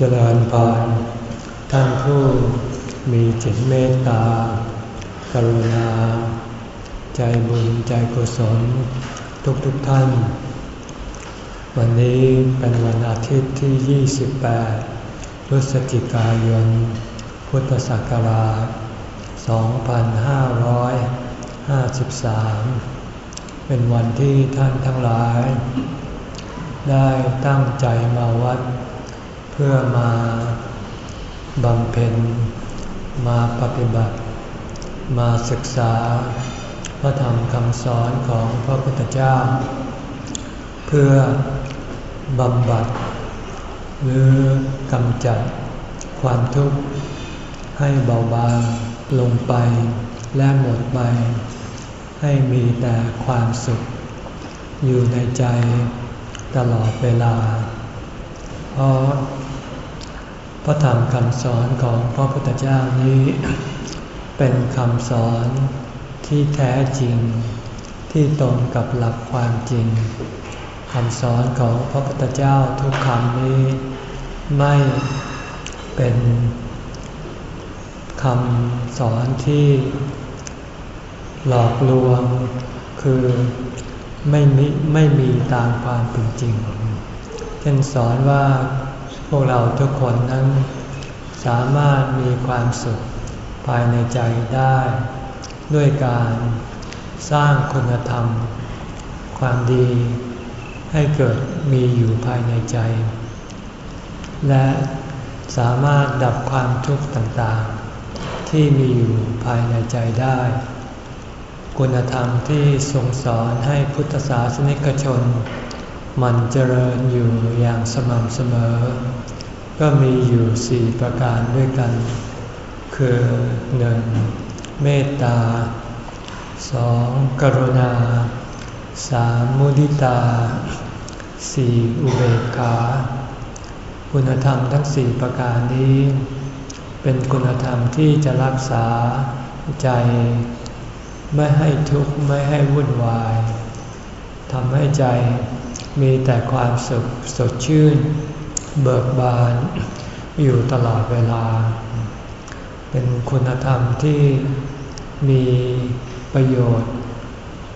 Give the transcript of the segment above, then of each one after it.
เจริญพรท่านผู้มีจิตเมตตา กรุณา ใจบุญใจกุศล ทุกทุกท่าน วันนี้เป็นวันอาทิตย์ที่ 28 พฤศจิกายน พุทธศักราช 2553 เป็นวันที่ท่านทั้งหลาย ได้ตั้งใจมาวัด พื่อมาบำเพ็ญมาปฏิบัติ มาศึกษา พระธรรมคำสอนของพระพุทธเจ้า เพื่อบำบัด หรือกำจัดความทุกข์ให้เบาบางลงไปและหมดไป ให้มีแต่ความสุข อยู่ในใจตลอดเวลา เพราะ พระธรรมคำสอนของพระพุทธเจ้านี้ เป็นคำสอนที่แท้จริง ที่ตรงกับหลักความจริงคำสอนของพระพุทธเจ้าทุกคำนี้ ไม่เป็นคำสอนที่หลอกลวง คือไม่มีไม่มีตามความเป็นจริงเช่นสอนว่า พวกเราทุกคนนั้นสามารถมีความสุขภายในใจได้ ด้วยการสร้างคุณธรรม ความดีให้เกิดมีอยู่ภายในใจ และสามารถดับความทุกข์ต่างๆ ที่มีอยู่ภายในใจได้ คุณธรรมที่ทรงสอนให้พุทธศาสนิกชน มันเจริญอยู่อย่างสม่ำเสมอ ก็มีอยู่สี่ประการด้วยกัน คือหนึ่งเมตตาสองกรุณาสามมุดิตาสี่อุเบกขา คุณธรรมทั้งสี่ประการนี้ เป็นคุณธรรมที่จะรักษาใจ ไม่ให้ทุกข์ไม่ให้วุ่นวายทำให้ใจ มีแต่ความสุขสดชื่น เบิกบาน อยู่ตลอดเวลา เป็นคุณธรรมที่มีประโยชน์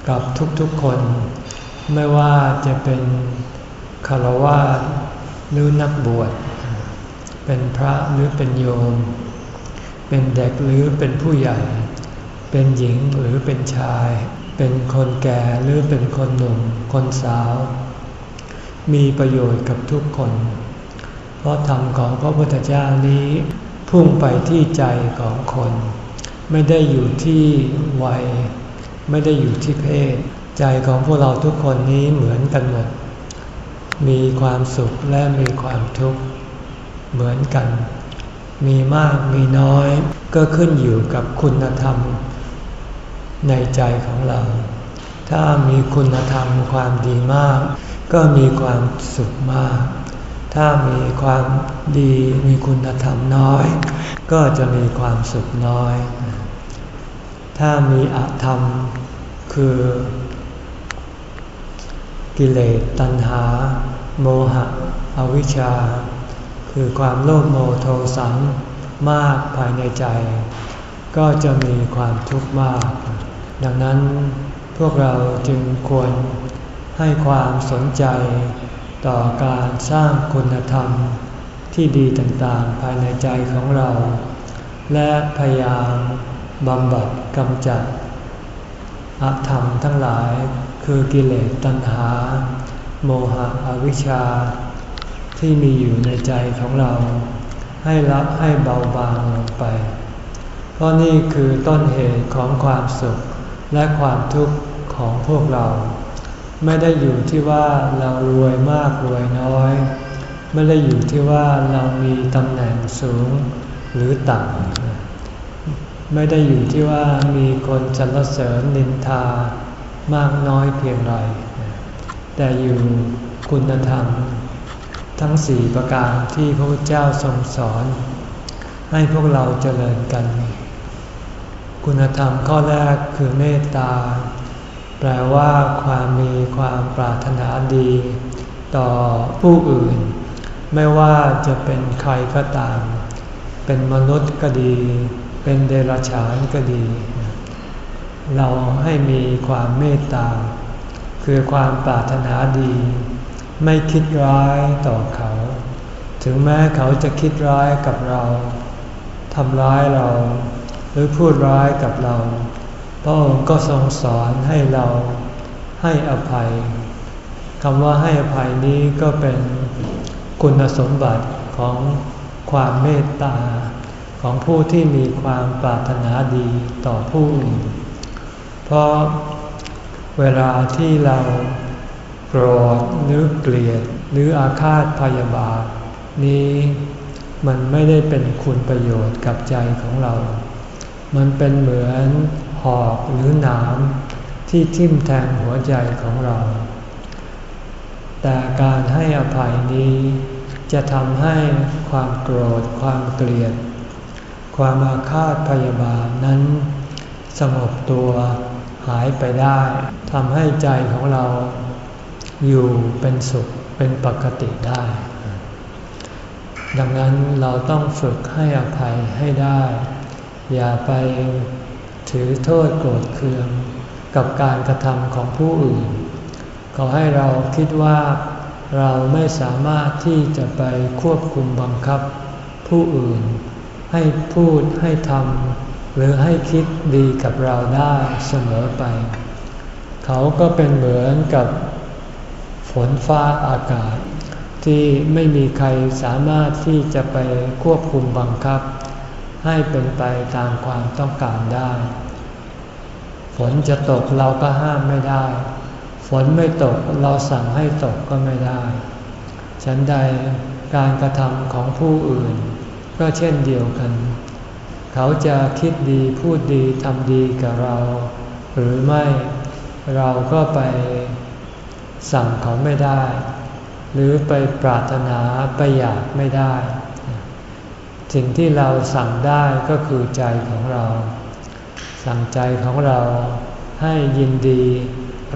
กับทุกๆคน ไม่ว่าจะเป็นคารวะหรือนักบวช เป็นพระหรือเป็นโยม เป็นเด็กหรือเป็นผู้ใหญ่ เป็นหญิงหรือเป็นชาย เป็นคนแก่หรือเป็นคนหนุ่ม คนสาว มีประโยชน์กับทุกคน เพราะธรรมของพระพุทธเจ้านี้ พุ่งไปที่ใจของคน ไม่ได้อยู่ที่วัย ไม่ได้อยู่ที่เพศ ใจของพวกเราทุกคนนี้เหมือนกันหมด มีความสุขและมีความทุกข์เหมือนกัน มีมากมีน้อย ก็ขึ้นอยู่กับคุณธรรม ในใจของเรา ถ้ามีคุณธรรมความดีมาก ก็มีความสุขมาก ถ้ามีความดีมีคุณธรรมน้อย ก็จะมีความสุขน้อย ถ้ามีอธรรมคือ กิเลสตัณหา โมหะ อวิชชา คือความโลภโมโทสังมากภายในใจ ก็จะมีความทุกข์มาก ดังนั้นพวกเราจึงควร ให้ความสนใจต่อการสร้างคุณธรรมที่ดีต่างๆ ภายในใจของเรา และพยายามบำบัดกำจัดอาธรรมทั้งหลายคือกิเลสตัณหา โมหะอวิชชา ที่มีอยู่ในใจของเรา ให้รับให้เบาบางลงไป เพราะนี่คือต้นเหตุของความสุขและความทุกข์ของพวกเรา ไม่ได้อยู่ที่ว่าเรารวยมากรวยน้อย ไม่ได้อยู่ที่ว่าเรามีตำแหน่งสูงหรือต่ำไม่ได้อยู่ที่ว่ามีคนสรรเสริญนินทามากน้อยเพียงไร แต่อยู่คุณธรรม ทั้งสี่ประการที่พระพุทธเจ้าทรงสอน ให้พวกเราเจริญกัน คุณธรรมข้อแรกคือเมตตา แปลว่าความมีความปรารถนาดี ต่อผู้อื่น ไม่ว่าจะเป็นใครก็ตาม เป็นมนุษย์ก็ดี เป็นเดรัจฉานก็ดี เราให้มีความเมตตา คือความปรารถนาดี ไม่คิดร้ายต่อเขา ถึงแม้เขาจะคิดร้ายกับเราทำร้ายเรา หรือพูดร้ายกับเรา พระองค์ก็ทรงสอนให้เราให้อภัยคำว่าให้อภัยนี้ก็เป็นคุณสมบัติของความเมตตา ของผู้ที่มีความปรารถนาดีต่อผู้อื่น เพราะเวลาที่เราโกรธหรือเกลียดหรืออาฆาตพยาบาทนี้มันไม่ได้เป็นคุณประโยชน์กับใจของเรา มันเป็นเหมือน หอกหรือหนามที่ทิ่มแทงหัวใจของเรา แต่การให้อภัยนี้จะทำให้ความโกรธ ความเกลียด ความอาฆาตพยาบาทนั้น สงบตัวหายไปได้ทำให้ใจของเรา อยู่เป็นสุขเป็นปกติได้ ดังนั้นเราต้องฝึกให้อภัยให้ได้ อย่าไป ถือโทษโกรธเคืองกับการกระทำของผู้อื่น ขอให้เราคิดว่าเราไม่สามารถที่จะไปควบคุมบังคับ ผู้อื่น ให้พูดให้ทำหรือให้คิดดีกับเราได้เสมอไป เขาก็เป็นเหมือนกับฝนฟ้าอากาศ ที่ไม่มีใครสามารถที่จะไปควบคุมบังคับ ให้เป็นไปตามความต้องการได้ ฝนจะตกเราก็ห้ามไม่ได้ ฝนไม่ตกเราสั่งให้ตกก็ไม่ได้ ฉันใดการกระทำของผู้อื่น ก็เช่นเดียวกัน เขาจะคิดดีพูดดีทำดีกับเรา หรือไม่เราก็ไปสั่งเขาไม่ได้ หรือไปปรารถนาไปอยากไม่ได้ สิ่งที่เราสั่งได้ก็คือใจของเรา สั่งใจของเราให้ยินดี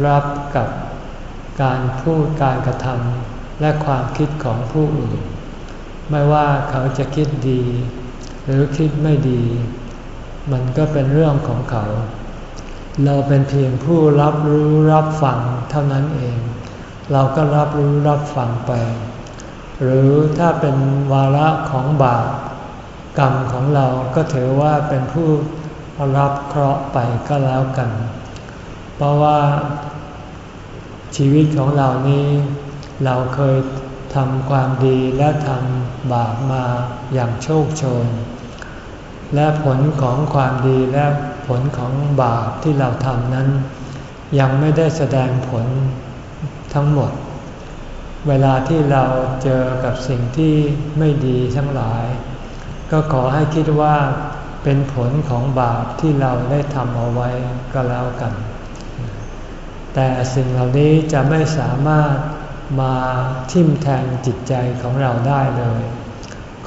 รับกับการพูดการกระทำและความคิดของผู้อื่น ไม่ว่าเขาจะคิดดี หรือคิดไม่ดี มันก็เป็นเรื่องของเขา เราเป็นเพียงผู้รับรู้รับฟังเท่านั้นเอง เราก็รับรู้รับฟังไป หรือถ้าเป็นวาระของบาป กรรมของเราก็ถือว่าเป็นผู้รับเคราะห์ไปก็แล้วกัน เพราะว่าชีวิตของเรานี้เราเคยทำความดีและทำบาปมาอย่างโชคโชน และผลของความดีและผลของบาปที่เราทำนั้น ยังไม่ได้แสดงผลทั้งหมด เวลาที่เราเจอกับสิ่งที่ไม่ดีทั้งหลาย ก็ขอให้คิดว่าเป็นผลของบาปที่เราได้ทำเอาไว้ก็แล้วกัน แต่สิ่งเหล่านี้จะไม่สามารถมาทิ่มแทงจิตใจของเราได้เลย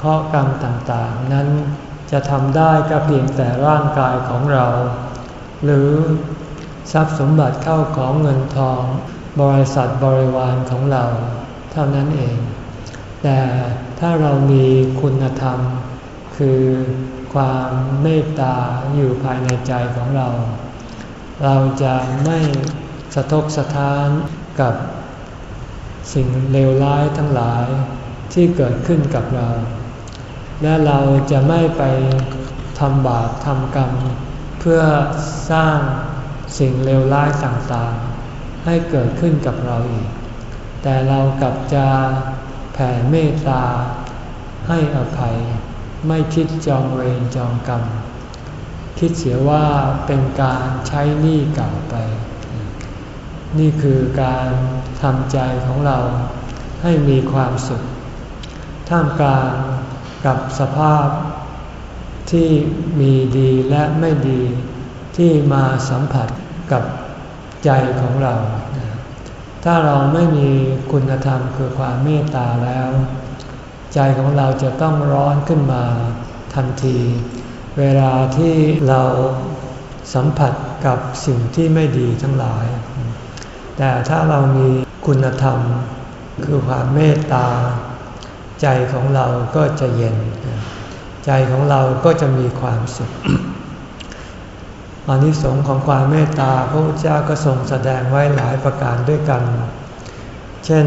ข้อกรรมต่างๆ นั้นจะทำได้ก็เพียงแต่ร่างกายของเรา หรือทรัพย์สมบัติเข้าของเงินทอง บริษัทบริวารของเรา เท่านั้นเอง แต่ถ้าเรามีคุณธรรม คือความเมตตาอยู่ภายในใจของเรา เราจะไม่สะทกสะท้านกับสิ่งเลวร้ายทั้งหลายที่เกิดขึ้นกับเรา และเราจะไม่ไปทำบาปทำกรรม เพื่อสร้างสิ่งเลวร้ายต่างๆ ให้เกิดขึ้นกับเราอีก แต่เรากลับจะแผ่เมตตาให้อภัย ไม่คิดจองเวรจองกรรม คิดเสียว่าเป็นการใช้หนี้เก่าไป นี่คือการทำใจของเราให้มีความสุข ท่ามกลางกับสภาพที่มีดีและไม่ดีที่มาสัมผัสกับใจของเรา ถ้าเราไม่มีคุณธรรมคือความเมตตาแล้ว ใจของเราจะต้องร้อนขึ้นมาทันที เวลาที่เราสัมผัสกับสิ่งที่ไม่ดีทั้งหลาย แต่ถ้าเรามีคุณธรรม คือความเมตตา ใจของเราก็จะเย็น ใจของเราก็จะมีความสุขอานิสงส์ของความเมตตาพระพุทธเจ้าก็ทรงแสดงไว้หลายประการด้วยกัน เช่น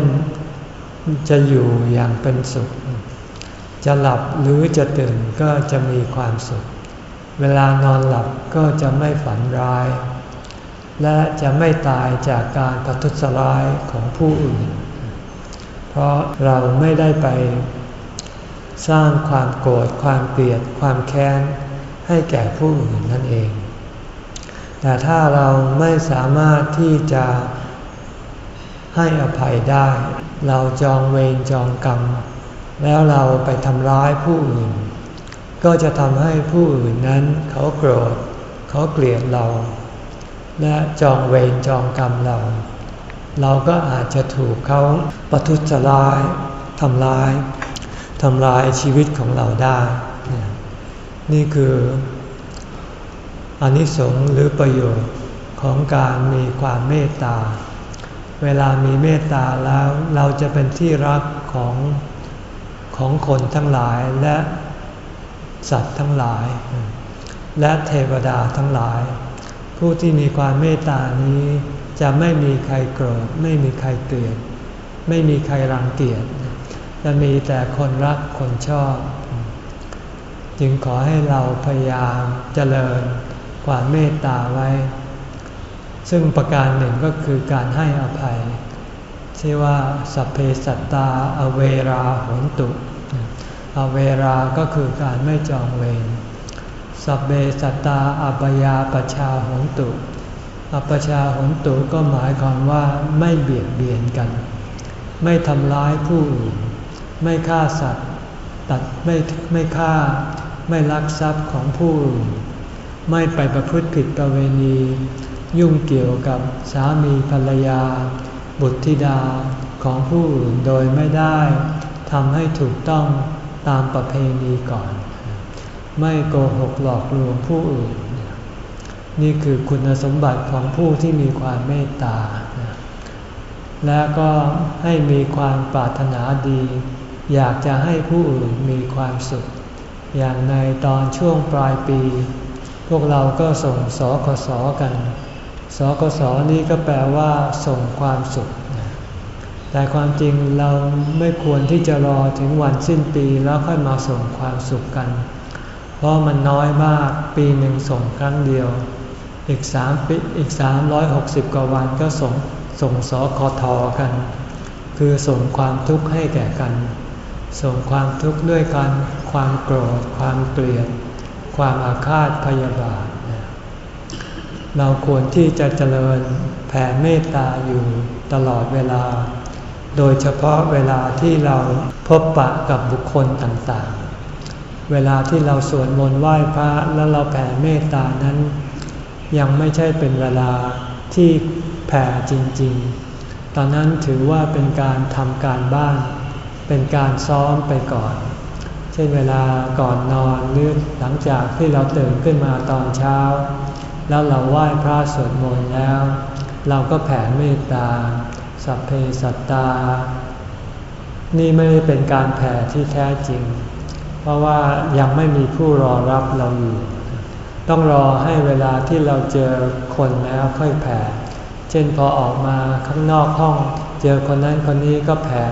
จะอยู่อย่างเป็นสุข จะหลับหรือจะตื่นก็จะมีความสุข เวลานอนหลับก็จะไม่ฝันร้าย และจะไม่ตายจากการประทุษร้ายของผู้อื่น เพราะเราไม่ได้ไป สร้างความโกรธความเกลียดความแค้นให้แก่ผู้อื่นนั่นเอง แต่ถ้าเราไม่สามารถที่จะให้อภัยได้ เราจองเวรจองกรรม แล้วเราไปทำร้ายผู้อื่น ก็จะทำให้ผู้อื่นนั้นเขาโกรธ เขาเกลียดเรา และจองเวรจองกรรมเรา เราก็อาจจะถูกเขาประทุษร้ายทำร้ายทำลายชีวิตของเราได้ นี่คืออนิสงส์หรือประโยชน์ของการมีความเมตตา เวลามีเมตตาแล้วเราจะเป็นที่รักของ ของคนทั้งหลายและสัตว์ทั้งหลาย และเทวดาทั้งหลาย ผู้ที่มีความเมตตานี้จะไม่มีใครโกรธไม่มีใครเกลียดไม่มีใครรังเกียจจะมีแต่คนรักคนชอบ จึงขอให้เราพยายามเจริญความเมตตาไว้ ซึ่งประการหนึ่งก็คือการให้อภัยที่ว่าสัพเพสัตตาอเวราหนตุ อเวราก็คือการไม่จองเวรสัพเพสัตตาอัปยาปชาหนตุ อัปชาหนตุก็หมายความว่าไม่เบียดเบียนกัน ไม่ทำร้ายผู้อื่น ไม่ฆ่าสัตว์ ตัดไม่ไม่ฆ่า ไม่ลักทรัพย์ของผู้อื่น ไม่ไปประพฤติผิดประเวณี ยุ่งเกี่ยวกับสามีภรรยา บุตรธิดาของผู้อื่นโดยไม่ได้ทำให้ถูกต้อง ตามประเพณีก่อน ไม่โกหกหลอกลวงผู้อื่น นี่คือคุณสมบัติของผู้ที่มีความเมตตา และก็ให้มีความปรารถนาดี อยากจะให้ผู้อื่นมีความสุข อย่างในตอนช่วงปลายปี พวกเราก็ส่งสกสกันสกสนี้ก็แปลว่าส่งความสุข แต่ความจริงเราไม่ควรที่จะรอถึงวันสิ้นปีแล้วค่อยมาส่งความสุขกัน เพราะมันน้อยมากปีหนึ่งส่งครั้งเดียว อีกสามปีอีกสามร้อยหกสิบกว่าวันก็ส่งส่งสคทกัน คือส่งความทุกข์ให้แก่กัน ส่งความทุกข์ด้วยกันความโกรธ ความเกลียด ความอาฆาตพยาบาทเราควรที่จะเจริญแผ่เมตตาอยู่ตลอดเวลา โดยเฉพาะเวลาที่เราพบปะกับบุคคลต่างๆ เวลาที่เราสวดมนต์ไหว้พระแล้วเราแผ่เมตตานั้น ยังไม่ใช่เป็นเวลาที่แผ่จริงๆ ตอนนั้นถือว่าเป็นการทำการบ้าน เป็นการซ้อมไปก่อน เช่นเวลาก่อนนอนหรือหลังจากที่เราตื่นขึ้นมาตอนเช้า แล้วเราไหว้พระสวดมนต์แล้ว เราก็แผ่เมตตา สัพเพสัตตา นี่ไม่ได้เป็นการแผ่ที่แท้จริง เพราะว่ายังไม่มีผู้รอรับเราอยู่ ต้องรอให้เวลาที่เราเจอคนแล้วค่อยแผ่ เช่นพอออกมาข้างนอกห้อง เจอคนนั้นคนนี้ก็แผ่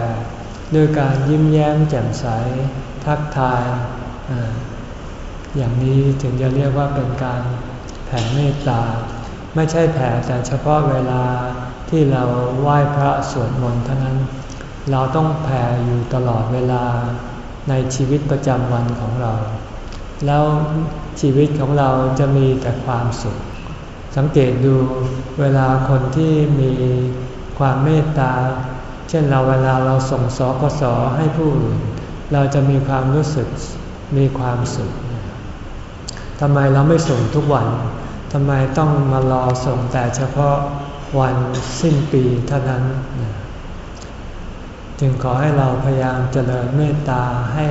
ด้วยการยิ้มแย้มแจ่มใส ทักทายอย่างนี้ถึงจะเรียกว่าเป็นการแผ่เมตตา ไม่ใช่แผ่แต่เฉพาะเวลา ที่เราไหว้พระสวดมนต์เท่านั้น เราต้องแผ่อยู่ตลอดเวลาในชีวิตประจำวันของเรา แล้วชีวิตของเราจะมีแต่ความสุข สังเกตดูเวลาคนที่มีความเมตตา เช่นเราเวลาเราส่งสอกสอให้ผู้อื่น เราจะมีความรู้สึกมีความสุขทำไมเราไม่ส่งทุกวันทำไมต้องมารอส่งแต่เฉพาะ วันสิ้นปีเท่านั้น จึงขอให้เราพยายามเจริญเมตตาให้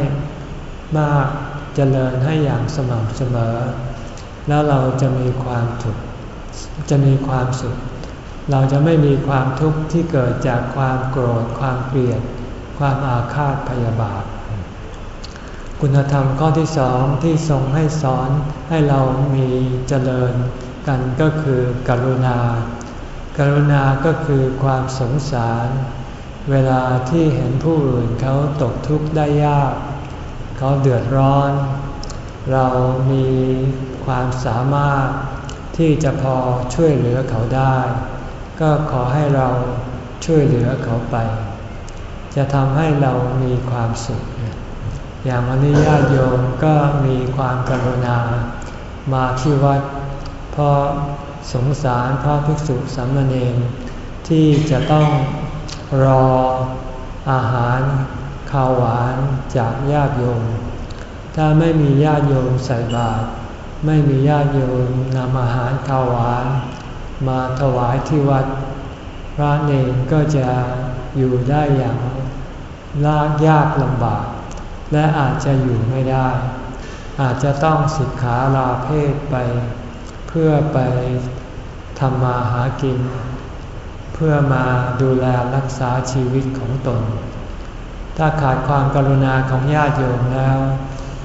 มากเจริญให้อย่างสม่ำเสมอ แล้วเราจะมีความถุกจะมีความสุข เราจะไม่มีความทุกข์ที่เกิดจากความโกรธ ความเกลียด ความอาฆาตพยาบาท คุณธรรมข้อที่สองที่ทรงให้สอนให้เรามีเจริญกันก็คือกรุณา กรุณาก็คือความสงสาร เวลาที่เห็นผู้อื่นเขาตกทุกข์ได้ยาก เขาเดือดร้อน เรามีความสามารถที่จะพอช่วยเหลือเขาได้ ก็ขอให้เราช่วยเหลือเขาไป จะทำให้เรามีความสุข อย่างวันนี้ญาติโยมก็มีความกรุณามาที่วัด เพราะ สงสารพระภิกษุสามเณรที่จะต้องรออาหารข้าวหวานจากญาติโยม ถ้าไม่มีญาติโยมใส่บาตรไม่มีญาติโยมนำอาหารข้าวหวาน มาถวายที่วัด พระเนรก็จะอยู่ได้อย่างลากยากลำบาก และอาจจะอยู่ไม่ได้ อาจจะต้องสิกขาลาเพศไป เพื่อไป ทำมาหากิน เพื่อมาดูแลรักษาชีวิตของตน ถ้าขาดความกรุณาของญาติโยมแล้ว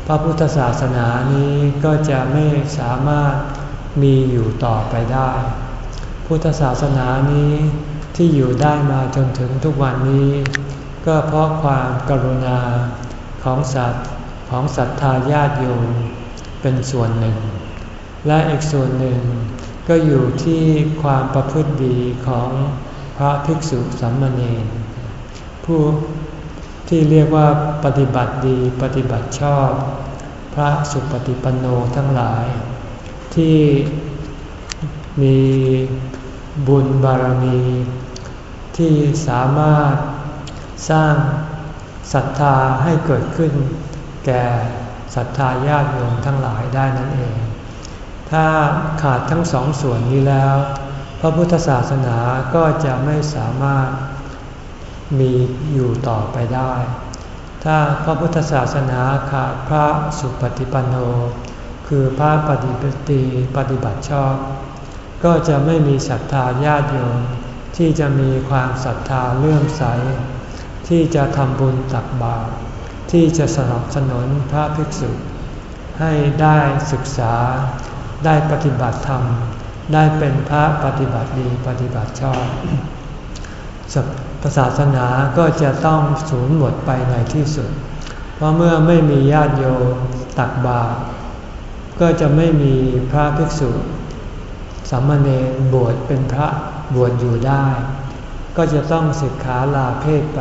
พระพุทธศาสนานี้ก็จะไม่สามารถมีอยู่ต่อไปได้ พุทธศาสนานี้ที่อยู่ได้มาจนถึงทุกวันนี้ ก็เพราะความกรุณาของสัตว์ของศรัทธาญาติโยมเป็นส่วนหนึ่ง และอีกส่วนหนึ่ง ก็อยู่ที่ความประพฤติดีของพระภิกษุสัมมเนรผู้ที่เรียกว่าปฏิบัติดีปฏิบัติชอบ พระสุปฏิปันโนทั้งหลาย ที่มีบุญบารมี ที่สามารถสร้างศรัทธาให้เกิดขึ้น แก่ศรัทธาญาติโยมทั้งหลายได้นั่นเอง ถ้าขาดทั้งสองส่วนนี้แล้ว พระพุทธศาสนาก็จะไม่สามารถมีอยู่ต่อไปได้ ถ้าพระพุทธศาสนาขาดพระสุปฏิปันโน คือพระปฏิบัติปฏิบัติชอบ ก็จะไม่มีศรัทธาญาติโยมที่จะมีความศรัทธาเลื่อมใส ที่จะทำบุญตักบาตรที่จะสนับสนุนพระภิกษุ ให้ได้ศึกษา ได้ปฏิบัติธรรม ได้เป็นพระปฏิบัติดีปฏิบัติชอบศาสนาก็จะต้องสูญหมดไปในที่สุด เพราะเมื่อไม่มีญาติโยมตักบาตรก็จะไม่มีพระภิกษุสามมเณรบวชเป็นพระบวชอยู่ได้ ก็จะต้องศึกขาลาเพศไป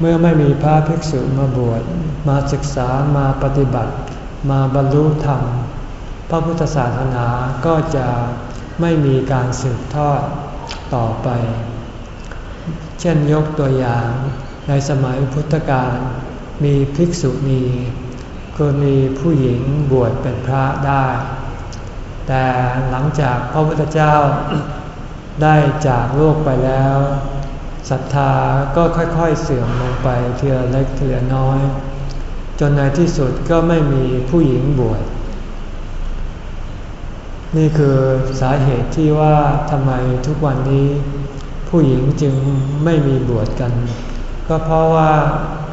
เมื่อไม่มีพระภิกษุมาบวชมาศึกษามาปฏิบัติ มาบรรลุธรรม พระพุทธศาสนาก็จะไม่มีการสืบทอดต่อไป เช่นยกตัวอย่างในสมัยพุทธกาลมีภิกษุณีคือมีผู้หญิงบวชเป็นพระได้ แต่หลังจากพระพุทธเจ้าได้จากโลกไปแล้วศรัทธาก็ค่อยๆเสื่อมลงไปเทียเล็กเทียน้อย จนในที่สุดก็ไม่มีผู้หญิงบวช นี่คือสาเหตุที่ว่าทำไมทุกวันนี้ ผู้หญิงจึงไม่มีบวชกัน ก็เพราะว่า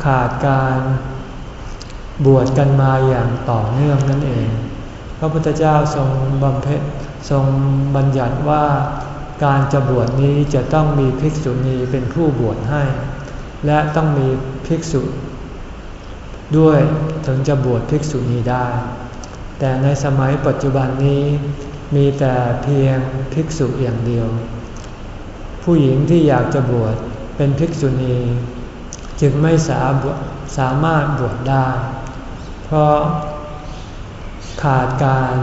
ขาดการบวชกันมาอย่างต่อเนื่องนั่นเอง พระพุทธเจ้าทรงบำเพ็ญทรงบัญญัติว่าการจะบวชนี้จะต้องมีภิกษุณีเป็นผู้บวชให้ และต้องมีภิกษุ ด้วยถึงจะบวชภิกษุณีได้ แต่ในสมัยปัจจุบันนี้ มีแต่เพียงภิกษุอย่างเดียว ผู้หญิงที่อยากจะบวชเป็นภิกษุณีจึงไม่สาสามารถบวชได้ เพราะขาดการ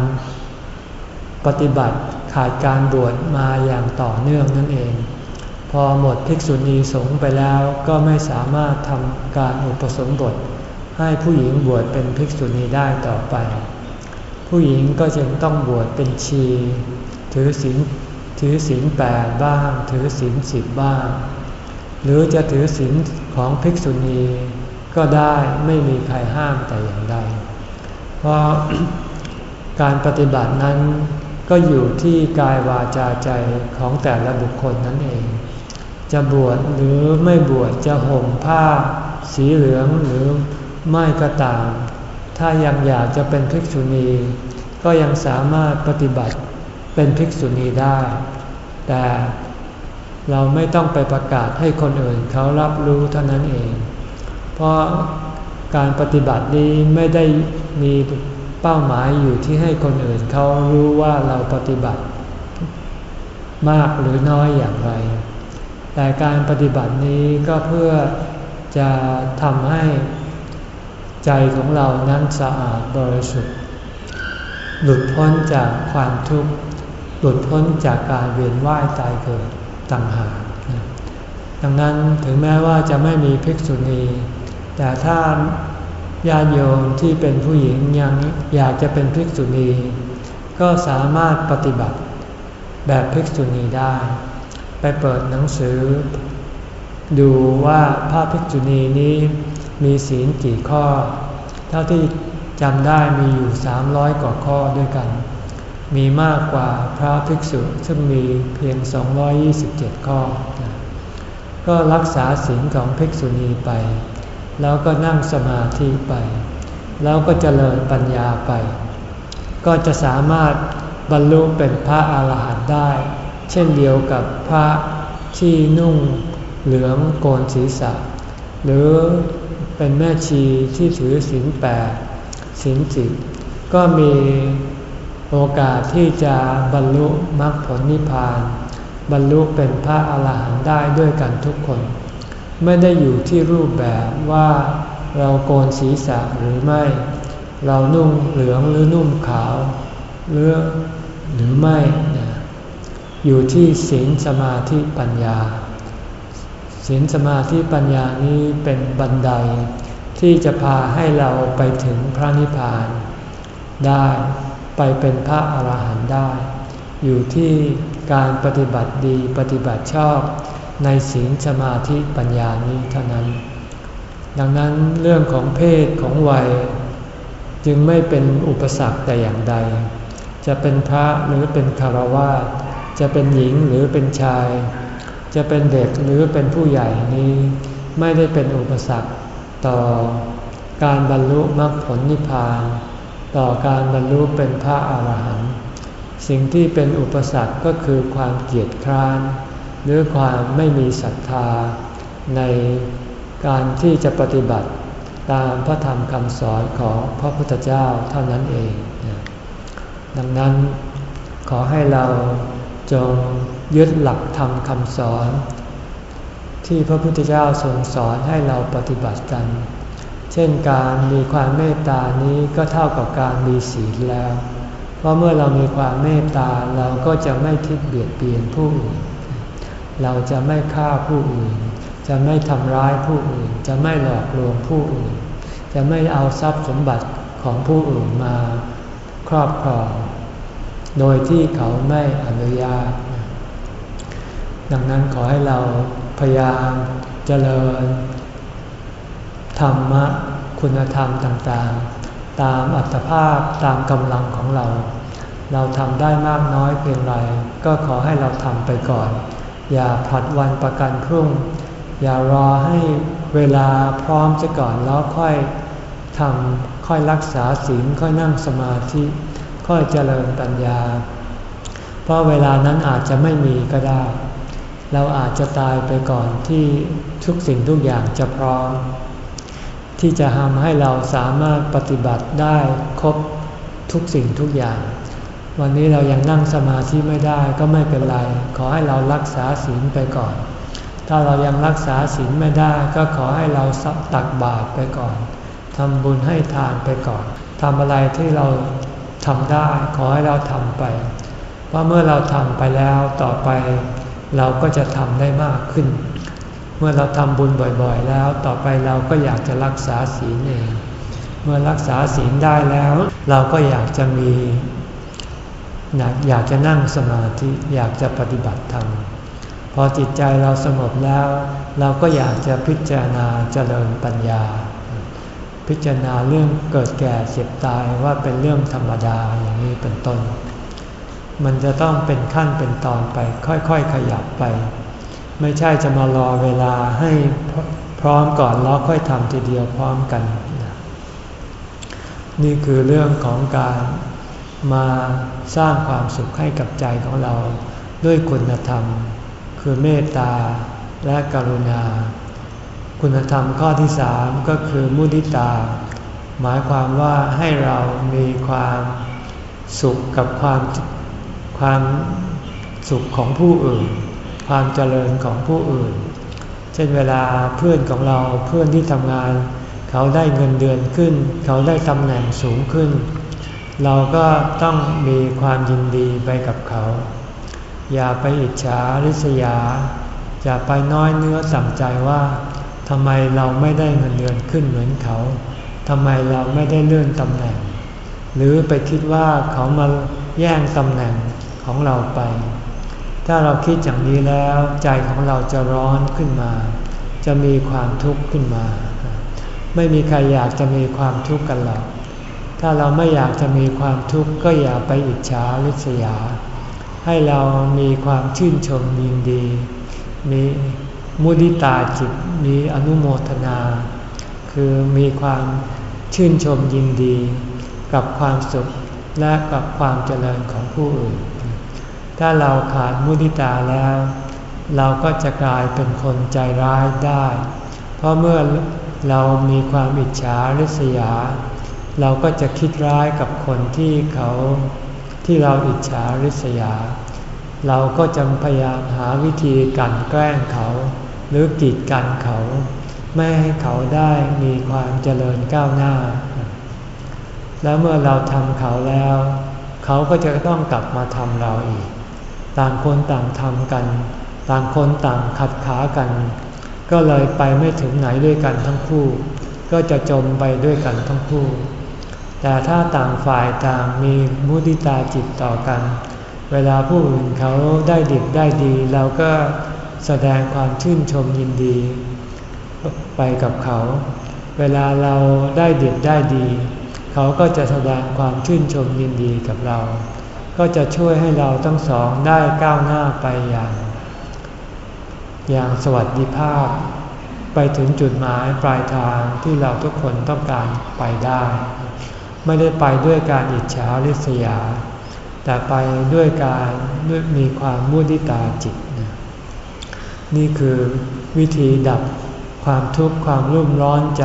ปฏิบัติขาดการบวชมาอย่างต่อเนื่องนั่นเอง พอหมดภิกษุณีสงฆ์ไปแล้วก็ไม่สามารถทำการอุปสมบทให้ผู้หญิงบวชเป็นภิกษุณีได้ต่อไป ผู้หญิงก็จึงต้องบวชเป็นชี ถือศีลถือศีลแปดบ้าง ถือศีลสิบบ้าง หรือจะถือศีลของภิกษุณี ก็ได้ไม่มีใครห้ามแต่อย่างใด เพราะการปฏิบัตินั้นก็อยู่ที่กายวาจาใจของแต่ละบุคคลนั่นเอง จะบวชหรือไม่บวชจะห่มผ้า สีเหลืองหรือไม่ก็ตาม ถ้ายังอยากจะเป็นภิกษุณี ก็ยังสามารถปฏิบัติเป็นภิกษุณีได้ แต่เราไม่ต้องไปประกาศให้คนอื่นเขารับรู้เท่านั้นเอง เพราะการปฏิบัตินี้ไม่ได้มีเป้าหมายอยู่ที่ให้คนอื่นเขารู้ว่าเราปฏิบัติ มากหรือน้อยอย่างไร แต่การปฏิบัตินี้ก็เพื่อจะทำให้ ใจของเรานั้นสะอาดบริสุทธิ์ หลุดพ้นจากความทุกข์ หลุดพ้นจากการเวียนว่ายตายเกิดต่างหากดังนั้นถึงแม้ว่าจะไม่มีภิกษุณี แต่ถ้าญาติโยมที่เป็นผู้หญิงยังอยากจะเป็นภิกษุณี ก็สามารถปฏิบัติแบบภิกษุณีได้ ไปเปิดหนังสือ ดูว่าพระภิกษุณีนี้ มีศีลกี่ข้อ เท่าที่จำได้มีอยู่ 300 กว่าข้อด้วยกัน มีมากกว่าพระภิกษุซึ่งมีเพียง 227 ข้อ ก็รักษาศีลของภิกษุณีไป แล้วก็นั่งสมาธิไป แล้วก็เจริญปัญญาไป ก็จะสามารถบรรลุเป็นพระอาหารหันต์ได้ เช่นเดียวกับพระที่นุ่งเหลืองโกนศีรษะ หรือ เป็นแม่ชีที่ถือศีลแปดศีลสิบก็มีโอกาสที่จะบรรลุมรรคผลนิพพาน บรรลุเป็นพระอาหารหันต์ได้ด้วยกันทุกคน ไม่ได้อยู่ที่รูปแบบว่าเราโกนศีรษะหรือไม่ เรานุ่งเหลืองหรือนุ่มขาวหรือหรือไม่ อยู่ที่ศีลสมาธิปัญญา ศีลสมาธิปัญญานี้เป็นบันได ที่จะพาให้เราไปถึงพระนิพพาน ได้ไปเป็นพระอาหารหันต์ได้ อยู่ที่การปฏิบัติดีปฏิบัติชอบในศีลสมาธิปัญญานี้เท่านั้น ดังนั้นเรื่องของเพศของวัย จึงไม่เป็นอุปสรรคแต่อย่างใด จะเป็นพระหรือเป็นคารวะจะเป็นหญิงหรือเป็นชาย จะเป็นเด็กหรือเป็นผู้ใหญ่นี้ไม่ได้เป็นอุปสรรคต่อการบรรลุมรรคผลนิพพาน ต่อการบรรลุเป็นพระอาหารหันต์สิ่งที่เป็นอุปสรรคก็คือความเกียจคร้าน หรือความไม่มีศรัทธา ในการที่จะปฏิบัติตามพระธรรมคำสอนของพระพุทธเจ้าเท่านั้นเอง ดังนั้นขอให้เราจง ยึดหลักธรรมคำสอน ที่พระพุทธเจ้าทรงสอนให้เราปฏิบัติกัน เช่นการมีความเมตตานี้ก็เท่ากับการมีศีลแล้ว เพราะเมื่อเรามีความเมตตาเราก็จะไม่คิดเบียดเบียนผู้อื่น เราจะไม่ฆ่าผู้อื่น จะไม่ทำร้ายผู้อื่น จะไม่หลอกลวงผู้อื่น จะไม่เอาทรัพย์สมบัติของผู้อื่นมาครอบครอง โดยที่เขาไม่อนุญาต ดังนั้นขอให้เราพยายามเจริญ ธรรมะคุณธรรมต่างๆ ตามอัตภาพตามกำลังของเรา เราทำได้มากน้อยเพียงไร ก็ขอให้เราทำไปก่อน อย่าผัดวันประกันพรุ่ง อย่ารอให้เวลาพร้อมจะก่อนแล้วค่อยทำค่อยรักษาศีลค่อยนั่งสมาธิ ค่อยเจริญปัญญา เพราะเวลานั้นอาจจะไม่มีก็ได้ เราอาจจะตายไปก่อนที่ทุกสิ่งทุกอย่างจะพร้อม ที่จะทำให้เราสามารถปฏิบัติได้ครบทุกสิ่งทุกอย่าง วันนี้เรายังนั่งสมาธิไม่ได้ก็ไม่เป็นไร ขอให้เรารักษาศีลไปก่อน ถ้าเรายังรักษาศีลไม่ได้ก็ขอให้เราตักบาตรไปก่อนทำบุญให้ทานไปก่อนทำอะไรที่เราทำได้ขอให้เราทำไป เพราะเมื่อเราทำไปแล้วต่อไป เราก็จะทำได้มากขึ้น เมื่อเราทำบุญบ่อยๆ แล้ว ต่อไปเราก็อยากจะรักษาศีลเอง เมื่อรักษาศีลได้แล้ว เราก็อยากจะมีอยากจะนั่งสมาธิอยากจะปฏิบัติธรรมพอจิตใจเราสงบแล้ว เราก็อยากจะพิจารณาเจริญปัญญา พิจารณาเรื่องเกิดแก่เจ็บตายว่าเป็นเรื่องธรรมดาอย่างนี้เป็นต้น มันจะต้องเป็นขั้นเป็นตอนไป ค่อยๆขยับไป ไม่ใช่จะมารอเวลาให้พร้อมก่อนแล้วค่อยทำทีเดียวพร้อมกัน นี่คือเรื่องของการมาสร้างความสุขให้กับใจของเราด้วยคุณธรรม คือเมตตาและกรุณา คุณธรรมข้อที่สามก็คือมุทิตา หมายความว่าให้เรามีความสุขกับความ ความสุขของผู้อื่น ความเจริญของผู้อื่น เช่นเวลาเพื่อนของเราเพื่อนที่ทำงาน เขาได้เงินเดือนขึ้น เขาได้ตำแหน่งสูงขึ้น เราก็ต้องมีความยินดีไปกับเขา อย่าไปอิจฉาริษยา อย่าไปน้อยเนื้อสั่งใจว่าทำไมเราไม่ได้เงินเดือนขึ้นเหมือนเขาทำไมเราไม่ได้เลื่อนตำแหน่ง หรือไปคิดว่าเขามาแย่งตำแหน่ง ของเราไป ถ้าเราคิดอย่างนี้แล้วใจของเราจะร้อนขึ้นมา จะมีความทุกข์ขึ้นมา ไม่มีใครอยากจะมีความทุกข์กันหรอกถ้าเราไม่อยากจะมีความทุกข์ก็อย่าไปอิจฉาริษยา ให้เรามีความชื่นชมยินดี มีมุดิตาจิต มีอนุโมทนา คือมีความชื่นชมยินดี กับความสุขและกับความเจริญของผู้อื่น ถ้าเราขาดมุทิตาแล้ว เราก็จะกลายเป็นคนใจร้ายได้ เพราะเมื่อเรามีความอิจฉาริษยา เราก็จะคิดร้ายกับคนที่เขาที่เราอิจฉาริษยา เราก็จะพยายามหาวิธีกันแกล้งเขา หรือกีดกันเขา ไม่ให้เขาได้มีความเจริญก้าวหน้า แล้วเมื่อเราทำเขาแล้ว เขาก็จะต้องกลับมาทำเราอีก ต่างคนต่างทำกัน ต่างคนต่างขัดขากัน ก็เลยไปไม่ถึงไหนด้วยกันทั้งคู่ ก็จะจมไปด้วยกันทั้งคู่ แต่ถ้าต่างฝ่ายต่างมีมุติตาจิตต่อกัน เวลาผู้อื่นเขาได้ดิบได้ดีเราก็แสดงความชื่นชมยินดี ไปกับเขา เวลาเราได้ดิบได้ดี เขาก็จะแสดงความชื่นชมยินดีกับเรา ก็จะช่วยให้เราทั้งสองได้ก้าวหน้าไปอย่าง อย่างสวัสดิภาพ ไปถึงจุดหมายปลายทางที่เราทุกคนต้องการไปได้ ไม่ได้ไปด้วยการอิจฉาริษยา แต่ไปด้วยการด้วยมีความมุทิตาจิต นี่คือวิธีดับความทุกข์ความรุ่มร้อนใจ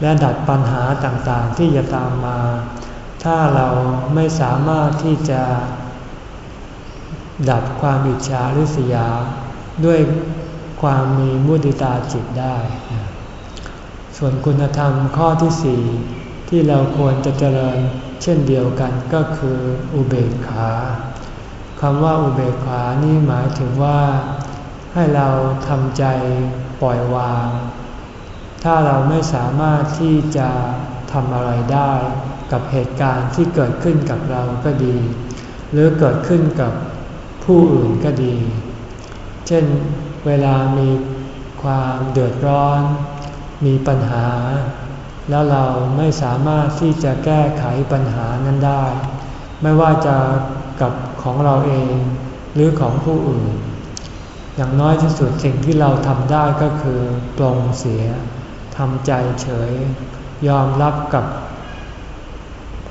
และดัดปัญหาต่างๆที่จะตามมา ถ้าเราไม่สามารถที่จะ ดับความอิจฉาริษยาด้วยความมีมุติตาจิตได้ ส่วนคุณธรรมข้อที่สี่ที่เราควรจะเจริญเช่นเดียวกันก็คืออุเบกขาคำว่าอุเบกขานี่หมายถึงว่า ให้เราทำใจปล่อยวาง ถ้าเราไม่สามารถที่จะทำอะไรได้ กับเหตุการณ์ที่เกิดขึ้นกับเราก็ดี หรือเกิดขึ้นกับผู้อื่นก็ดี เช่นเวลามีความเดือดร้อน มีปัญหา แล้วเราไม่สามารถที่จะแก้ไขปัญหานั้นได้ ไม่ว่าจะกับของเราเองหรือของผู้อื่น อย่างน้อยที่สุดสิ่งที่เราทำได้ก็คือปลงเสียทำใจเฉย ยอมรับกับ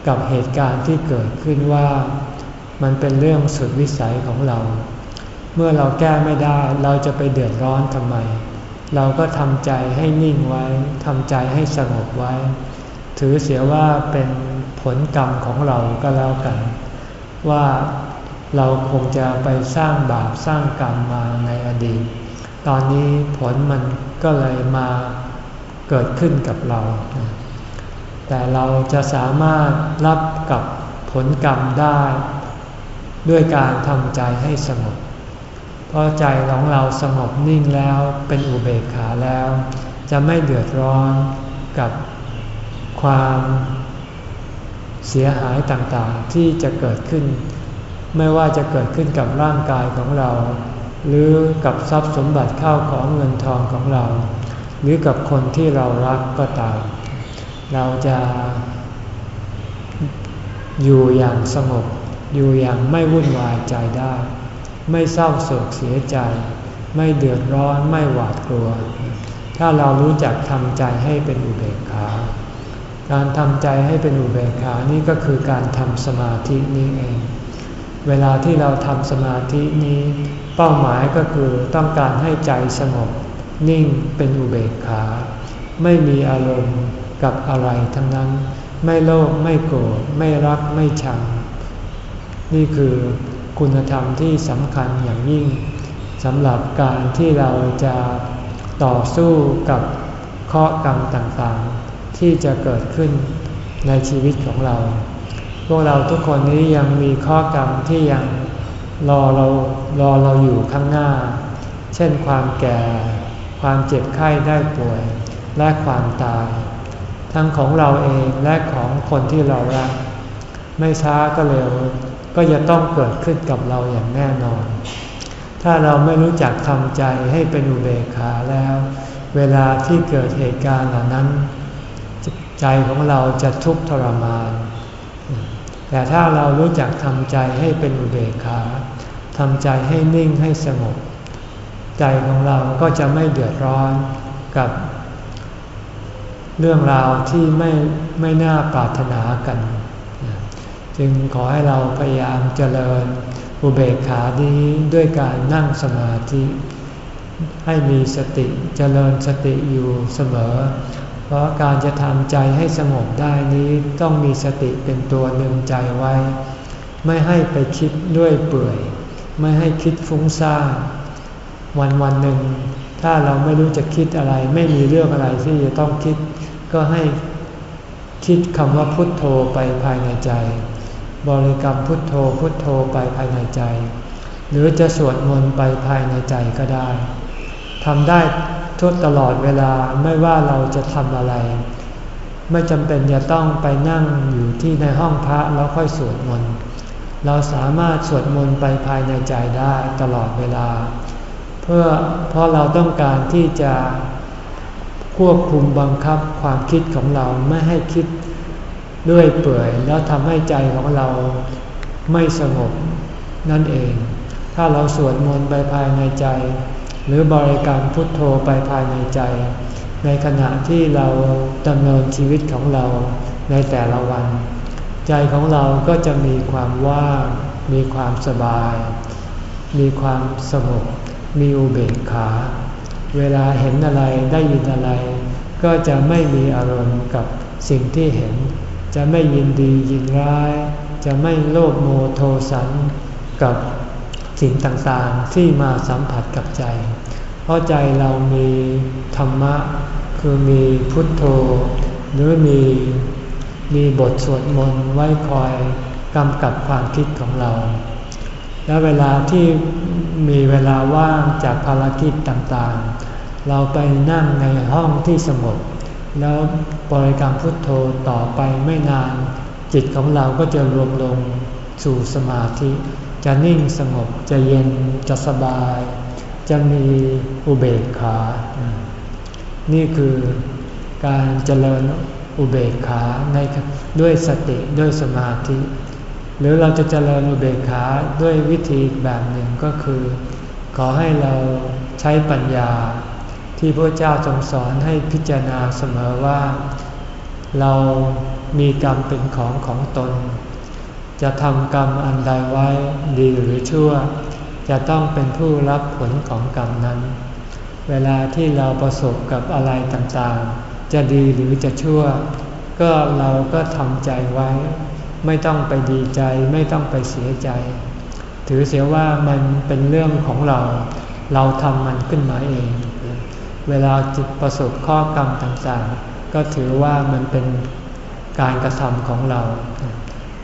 กับเหตุการณ์ที่เกิดขึ้นว่ามันเป็นเรื่องสุดวิสัยของเรา เมื่อเราแก้ไม่ได้เราจะไปเดือดร้อนทำไม เราก็ทำใจให้นิ่งไว้ทำใจให้สงบไว้ ถือเสียว่าเป็นผลกรรมของเราก็แล้วกัน ว่าเราคงจะไปสร้างบาปสร้างกรรมมาในอดีต ตอนนี้ผลมันก็เลยมาเกิดขึ้นกับเรา แต่เราจะสามารถรับกับผลกรรมได้ ด้วยการทำใจให้สงบ เพราะใจของเราสงบนิ่งแล้วเป็นอุเบกขาแล้ว จะไม่เดือดร้อนกับความเสียหายต่างๆที่จะเกิดขึ้น ไม่ว่าจะเกิดขึ้นกับร่างกายของเรา หรือกับทรัพย์สมบัติเข้าของเงินทองของเรา หรือกับคนที่เรารักก็ตาม เราจะอยู่อย่างสงบ อยู่อย่างไม่วุ่นวายใจได้ ไม่เศร้าโศกเสียใจ ไม่เดือดร้อนไม่หวาดกลัว ถ้าเรารู้จักทำใจให้เป็นอุเบกขา การทำใจให้เป็นอุเบกขานี่ก็คือการทำสมาธินี้เอง เวลาที่เราทำสมาธินี้ เป้าหมายก็คือต้องการให้ใจสงบ นิ่งเป็นอุเบกขา ไม่มีอารมณ์ กับอะไรทั้งนั้น ไม่โลภไม่โกรธไม่รักไม่ชัง นี่คือคุณธรรมที่สำคัญอย่างยิ่งสำหรับการที่เราจะต่อสู้กับข้อกรรมต่างๆ ที่จะเกิดขึ้นในชีวิตของเรา พวกเราทุกคนนี้ยังมีข้อกรรมที่ยังรอเรารอเราอยู่ข้างหน้า เช่นความแก่ ความเจ็บไข้ได้ป่วย และความตาย ทั้งของเราเองและของคนที่เรารัก ไม่ช้าก็เร็ว ก็จะต้องเกิดขึ้นกับเราอย่างแน่นอน ถ้าเราไม่รู้จักทำใจให้เป็นอุเบกขาแล้ว เวลาที่เกิดเหตุการณ์เหล่านั้น ใจของเราจะทุกข์ทรมาน แต่ถ้าเรารู้จักทำใจให้เป็นอุเบกขาทำใจให้นิ่งให้สงบ ใจของเราก็จะไม่เดือดร้อนกับ เรื่องราวที่ไม่ไม่น่าปรารถนากัน จึงขอให้เราพยายามเจริญอุเบกขานี้ด้วยการนั่งสมาธิ ให้มีสติเจริญสติอยู่เสมอ เพราะการจะทำใจให้สงบได้นี้ต้องมีสติเป็นตัวหนึ่งใจไว้ ไม่ให้ไปคิดด้วยเปื่อย ไม่ให้คิดฟุ้งซ่านวันวันหนึ่ง ถ้าเราไม่รู้จะคิดอะไร ไม่มีเรื่องอะไรที่จะต้องคิด ก็ให้คิดคำว่าพุทโธไปภายในใจ บริกรรมพุทโธพุทโธไปภายในใจ หรือจะสวดมนต์ไปภายในใจก็ได้ทำได้ทุกตลอดเวลาไม่ว่าเราจะทำอะไร ไม่จำเป็นจะต้องไปนั่งอยู่ที่ในห้องพระแล้วค่อยสวดมนต์เราสามารถสวดมนต์ไปภายในใจได้ตลอดเวลา เพื่อเพราะเราต้องการที่จะควบคุมบังคับความคิดของเราไม่ให้คิดด้วยเปื่อยแล้วทำให้ใจของเราไม่สงบนั่นเอง ถ้าเราสวดมนต์ไปภายในใจ หรือบริกรรมพุทโธไปภายในใจ ในขณะที่เราดำเนินชีวิตของเราในแต่ละวัน ใจของเราก็จะมีความว่างมีความสบาย มีความสงบ มีอุเบกขา เวลาเห็นอะไรได้ยินอะไร ก็จะไม่มีอารมณ์กับสิ่งที่เห็น จะไม่ยินดียินร้าย จะไม่โลภโมโทสันกับสิ่งต่างๆที่มาสัมผัสกับใจ เพราะใจเรามีธรรมะ คือมีพุทโธ หรือมีมีบทสวดมนต์ไว้คอยกำกับความคิดของเรา และเวลาที่มีเวลาว่างจากภารกิจต่างๆ เราไปนั่งในห้องที่สงบแล้วบริกรรมพุทโธต่อไปไม่นาน จิตของเราก็จะรวมลงสู่สมาธิ จะนิ่งสงบจะเย็นจะสบาย จะมีอุเบกขา นี่คือการเจริญอุเบกขาในด้วยสติด้วยสมาธิ หรือเราจะเจริญอุเบกขาด้วยวิธีแบบหนึ่งก็คือ ขอให้เราใช้ปัญญา ที่พระเจ้าทรงสอนให้พิจารณาเสมอว่า เรามีกรรมเป็นของของตน จะทำกรรมอันใดไว้ดีหรือชั่ว จะต้องเป็นผู้รับผลของกรรมนั้น เวลาที่เราประสบกับอะไรต่างๆ จะดีหรือจะชั่ว ก็เราก็ทำใจไว้ ไม่ต้องไปดีใจ ไม่ต้องไปเสียใจ ถือเสียว่ามันเป็นเรื่องของเรา เราทำมันขึ้นมาเอง เวลาจิตประสบข้อกรรมต่างๆ ก็ถือว่ามันเป็นการกระทำของเรา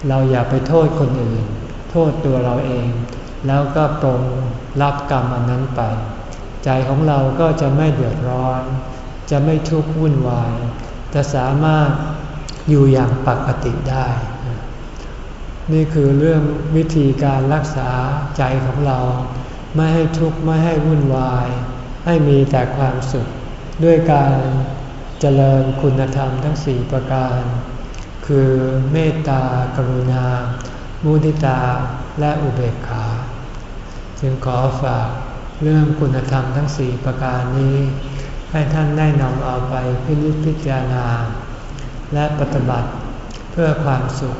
เราอย่าไปโทษคนอื่น โทษตัวเราเอง แล้วก็ตรงรับกรรมอันนั้นไป ใจของเราก็จะไม่เดือดร้อน จะไม่ทุกข์วุ่นวาย จะสามารถอยู่อย่างปกติได้ นี่คือเรื่องวิธีการรักษาใจของเรา ไม่ให้ทุกข์ไม่ให้วุ่นวาย ให้มีแต่ความสุข ด้วยการเจริญคุณธรรมทั้งสี่ประการ คือเมตตากรุณา มุทิตาและอุเบกขา จึงขอฝากเรื่องคุณธรรมทั้งสี่ประการนี้ ให้ท่านได้นำเอาไปพิจิตพิจารณา และปฏิบัติเพื่อความสุข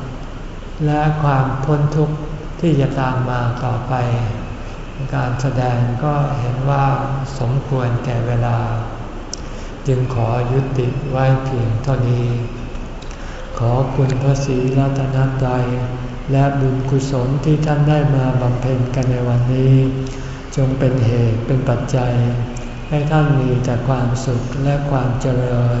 และความพ้นทุกข์ที่จะตามมาต่อไป การแสดงก็เห็นว่าสมควรแก่เวลา จึงขอยุติไว้เพียงเท่านี้ ขอคุณพระศรีรัตนตรัยและบุญกุศลที่ท่านได้มาบำเพ็ญกันในวันนี้ จงเป็นเหตุเป็นปัจจัย ให้ท่านมีแต่ความสุขและความเจริญ